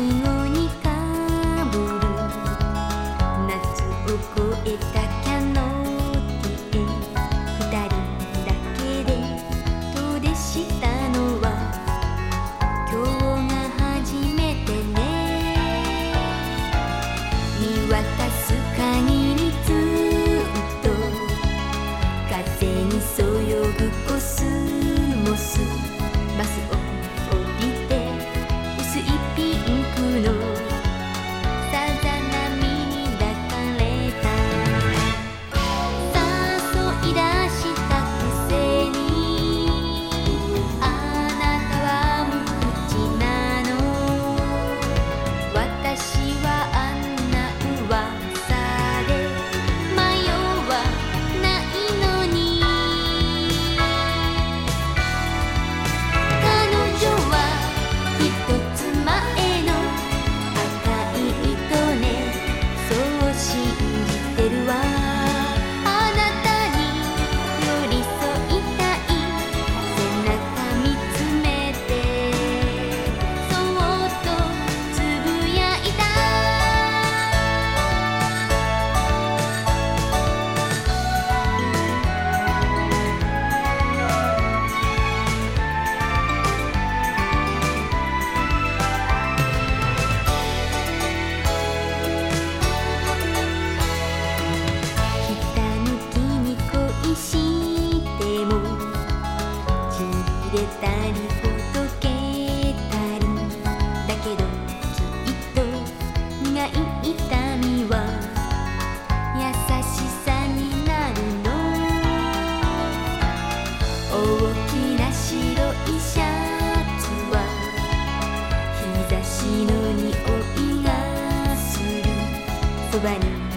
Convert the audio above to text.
雲に夏を越えたキャノンティ二人だけでとでしたのは今日が初めてね。見渡す限りずっと風にそよぐ Albany.